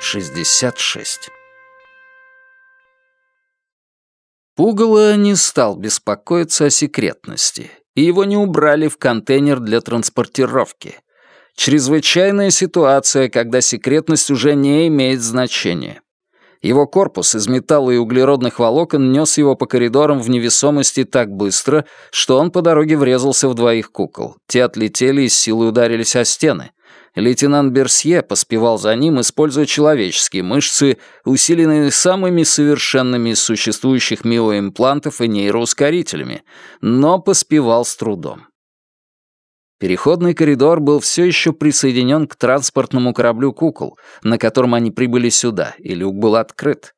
Шестьдесят шесть. Пугало не стал беспокоиться о секретности, и его не убрали в контейнер для транспортировки. Чрезвычайная ситуация, когда секретность уже не имеет значения. Его корпус из металла и углеродных волокон нес его по коридорам в невесомости так быстро, что он по дороге врезался в двоих кукол. Те отлетели и с силой ударились о стены. Лейтенант Берсье поспевал за ним, используя человеческие мышцы, усиленные самыми совершенными из существующих миоимплантов и нейроускорителями, но поспевал с трудом. Переходный коридор был все еще присоединен к транспортному кораблю «Кукол», на котором они прибыли сюда, и люк был открыт.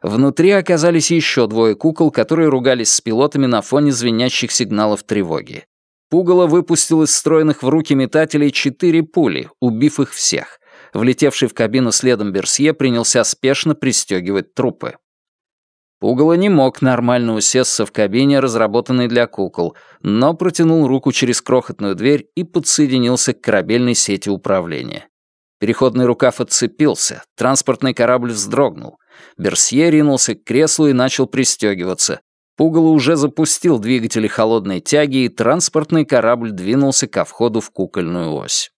Внутри оказались еще двое кукол, которые ругались с пилотами на фоне звенящих сигналов тревоги. Пугало выпустил из встроенных в руки метателей четыре пули, убив их всех. Влетевший в кабину следом Берсье принялся спешно пристегивать трупы. Пугало не мог нормально усесться в кабине, разработанной для кукол, но протянул руку через крохотную дверь и подсоединился к корабельной сети управления. Переходный рукав отцепился, транспортный корабль вздрогнул. Берсье ринулся к креслу и начал пристегиваться. Пугало уже запустил двигатели холодной тяги, и транспортный корабль двинулся ко входу в кукольную ось.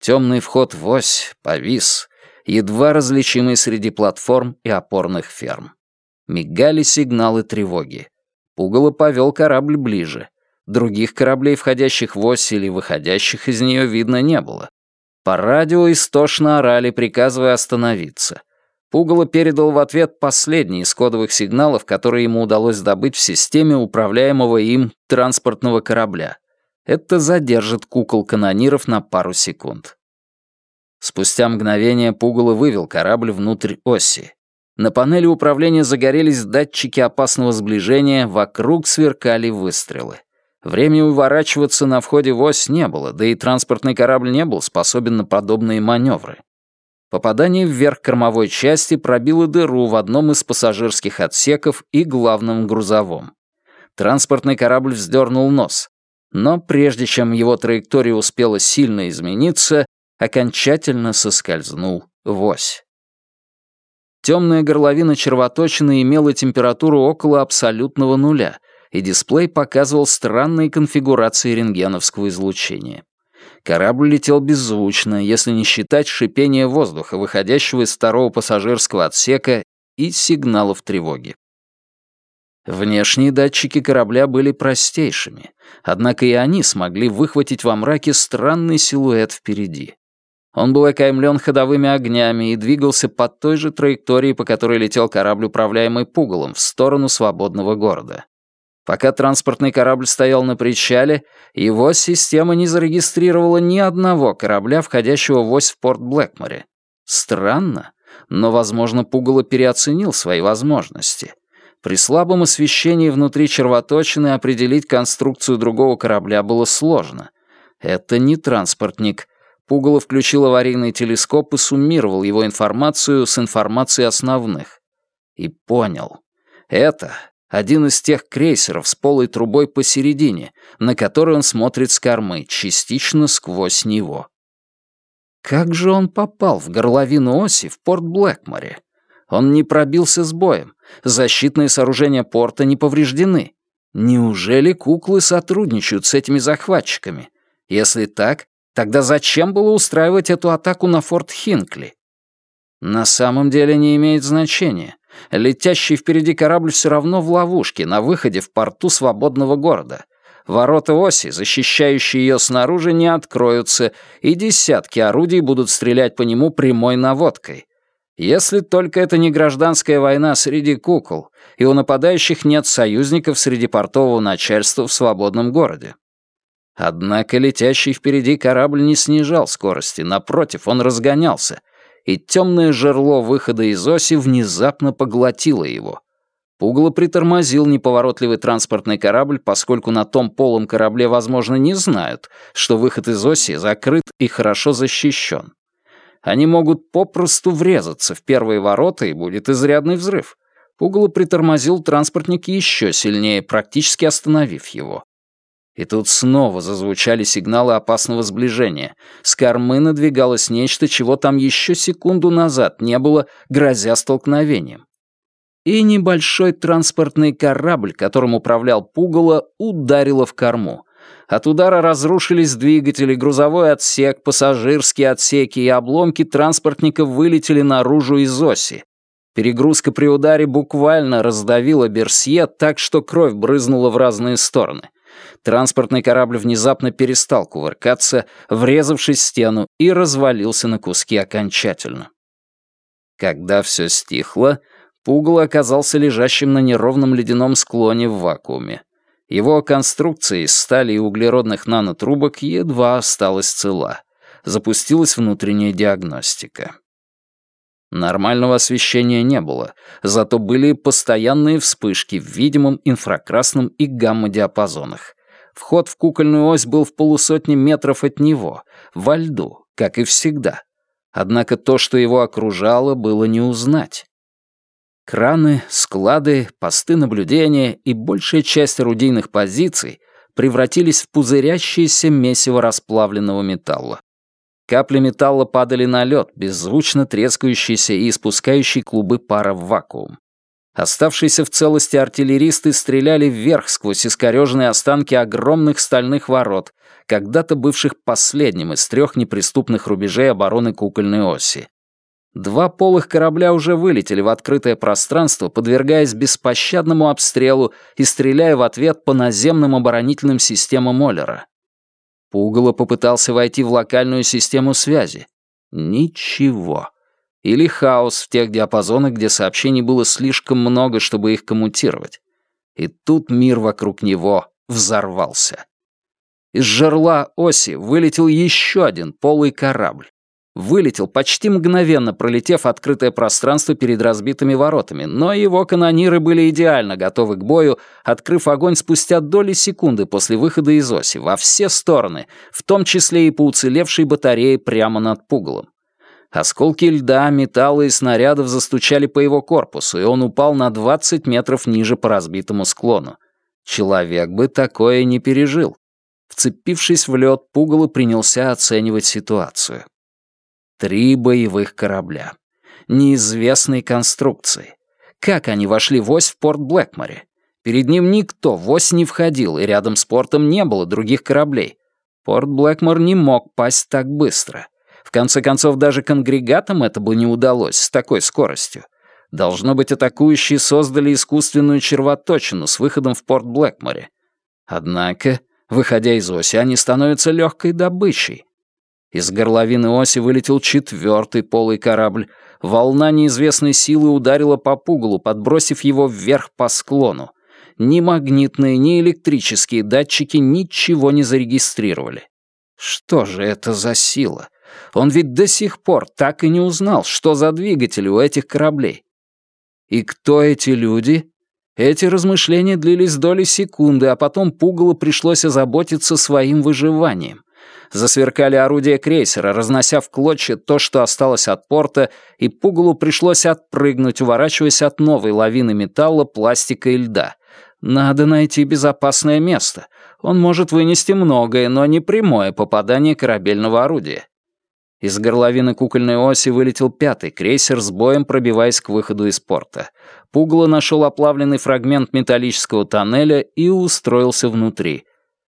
Темный вход в ось повис, едва различимый среди платформ и опорных ферм. Мигали сигналы тревоги. Пугало повел корабль ближе. Других кораблей, входящих в ось или выходящих из нее, видно не было. По радио истошно орали, приказывая остановиться — Пугало передал в ответ последний из кодовых сигналов, которые ему удалось добыть в системе управляемого им транспортного корабля. Это задержит кукол-канониров на пару секунд. Спустя мгновение Пугало вывел корабль внутрь оси. На панели управления загорелись датчики опасного сближения, вокруг сверкали выстрелы. Времени уворачиваться на входе в ось не было, да и транспортный корабль не был способен на подобные маневры. Попадание вверх кормовой части пробило дыру в одном из пассажирских отсеков и главном грузовом. Транспортный корабль вздернул нос, но прежде чем его траектория успела сильно измениться, окончательно соскользнул в ось. Темная горловина червоточины имела температуру около абсолютного нуля, и дисплей показывал странные конфигурации рентгеновского излучения. Корабль летел беззвучно, если не считать шипения воздуха, выходящего из второго пассажирского отсека и сигналов тревоги. Внешние датчики корабля были простейшими, однако и они смогли выхватить во мраке странный силуэт впереди. Он был окаймлен ходовыми огнями и двигался по той же траектории, по которой летел корабль, управляемый пугалом, в сторону свободного города. Пока транспортный корабль стоял на причале, его система не зарегистрировала ни одного корабля, входящего в ось в порт Блэкморе. Странно, но, возможно, Пугало переоценил свои возможности. При слабом освещении внутри червоточины определить конструкцию другого корабля было сложно. Это не транспортник. Пугало включил аварийный телескоп и суммировал его информацию с информацией основных. И понял. Это один из тех крейсеров с полой трубой посередине, на который он смотрит с кормы, частично сквозь него. Как же он попал в горловину оси в порт Блэкморе? Он не пробился с боем. Защитные сооружения порта не повреждены. Неужели куклы сотрудничают с этими захватчиками? Если так, тогда зачем было устраивать эту атаку на форт Хинкли? На самом деле не имеет значения. Летящий впереди корабль все равно в ловушке на выходе в порту свободного города. Ворота оси, защищающие ее снаружи, не откроются, и десятки орудий будут стрелять по нему прямой наводкой. Если только это не гражданская война среди кукол, и у нападающих нет союзников среди портового начальства в свободном городе. Однако летящий впереди корабль не снижал скорости, напротив, он разгонялся — и темное жерло выхода из оси внезапно поглотило его. Пугало притормозил неповоротливый транспортный корабль, поскольку на том полом корабле, возможно, не знают, что выход из оси закрыт и хорошо защищен. Они могут попросту врезаться в первые ворота, и будет изрядный взрыв. Пугало притормозил транспортник еще сильнее, практически остановив его. И тут снова зазвучали сигналы опасного сближения. С кормы надвигалось нечто, чего там еще секунду назад не было, грозя столкновением. И небольшой транспортный корабль, которым управлял Пугало, ударило в корму. От удара разрушились двигатели, грузовой отсек, пассажирские отсеки и обломки транспортника вылетели наружу из оси. Перегрузка при ударе буквально раздавила Берсье так, что кровь брызнула в разные стороны. Транспортный корабль внезапно перестал кувыркаться, врезавшись в стену, и развалился на куски окончательно. Когда все стихло, Пугало оказался лежащим на неровном ледяном склоне в вакууме. Его конструкция из стали и углеродных нанотрубок едва осталась цела. Запустилась внутренняя диагностика. Нормального освещения не было, зато были постоянные вспышки в видимом инфракрасном и гамма-диапазонах. Вход в кукольную ось был в полусотни метров от него, во льду, как и всегда. Однако то, что его окружало, было не узнать. Краны, склады, посты наблюдения и большая часть орудийных позиций превратились в пузырящееся месиво расплавленного металла. Капли металла падали на лед, беззвучно трескающийся и испускающий клубы пара в вакуум. Оставшиеся в целости артиллеристы стреляли вверх сквозь искореженные останки огромных стальных ворот, когда-то бывших последним из трех неприступных рубежей обороны кукольной оси. Два полых корабля уже вылетели в открытое пространство, подвергаясь беспощадному обстрелу и стреляя в ответ по наземным оборонительным системам Моллера. Пугало попытался войти в локальную систему связи. Ничего. Или хаос в тех диапазонах, где сообщений было слишком много, чтобы их коммутировать. И тут мир вокруг него взорвался. Из жерла оси вылетел еще один полый корабль. Вылетел, почти мгновенно пролетев открытое пространство перед разбитыми воротами, но его канониры были идеально готовы к бою, открыв огонь спустя доли секунды после выхода из оси во все стороны, в том числе и по уцелевшей батарее прямо над пугалом. Осколки льда, металла и снарядов застучали по его корпусу, и он упал на 20 метров ниже по разбитому склону. Человек бы такое не пережил. Вцепившись в лед, пугало принялся оценивать ситуацию. Три боевых корабля. Неизвестной конструкции. Как они вошли в ось в порт Блэкморе? Перед ним никто в ось не входил, и рядом с портом не было других кораблей. Порт Блэкмор не мог пасть так быстро. В конце концов, даже конгрегатам это бы не удалось с такой скоростью. Должно быть, атакующие создали искусственную червоточину с выходом в порт Блэкморе. Однако, выходя из оси, они становятся легкой добычей. Из горловины оси вылетел четвертый полый корабль. Волна неизвестной силы ударила по пугалу, подбросив его вверх по склону. Ни магнитные, ни электрические датчики ничего не зарегистрировали. Что же это за сила? Он ведь до сих пор так и не узнал, что за двигатели у этих кораблей. И кто эти люди? Эти размышления длились доли секунды, а потом Пугалу пришлось озаботиться своим выживанием. Засверкали орудия крейсера, разнося в клочья то, что осталось от порта, и Пугалу пришлось отпрыгнуть, уворачиваясь от новой лавины металла, пластика и льда. Надо найти безопасное место. Он может вынести многое, но не прямое попадание корабельного орудия. Из горловины кукольной оси вылетел пятый крейсер с боем, пробиваясь к выходу из порта. Пугало нашел оплавленный фрагмент металлического тоннеля и устроился внутри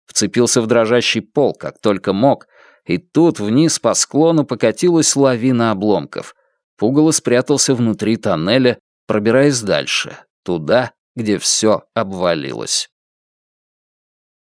вцепился в дрожащий пол, как только мог, и тут вниз по склону покатилась лавина обломков. Пугало спрятался внутри тоннеля, пробираясь дальше, туда, где все обвалилось.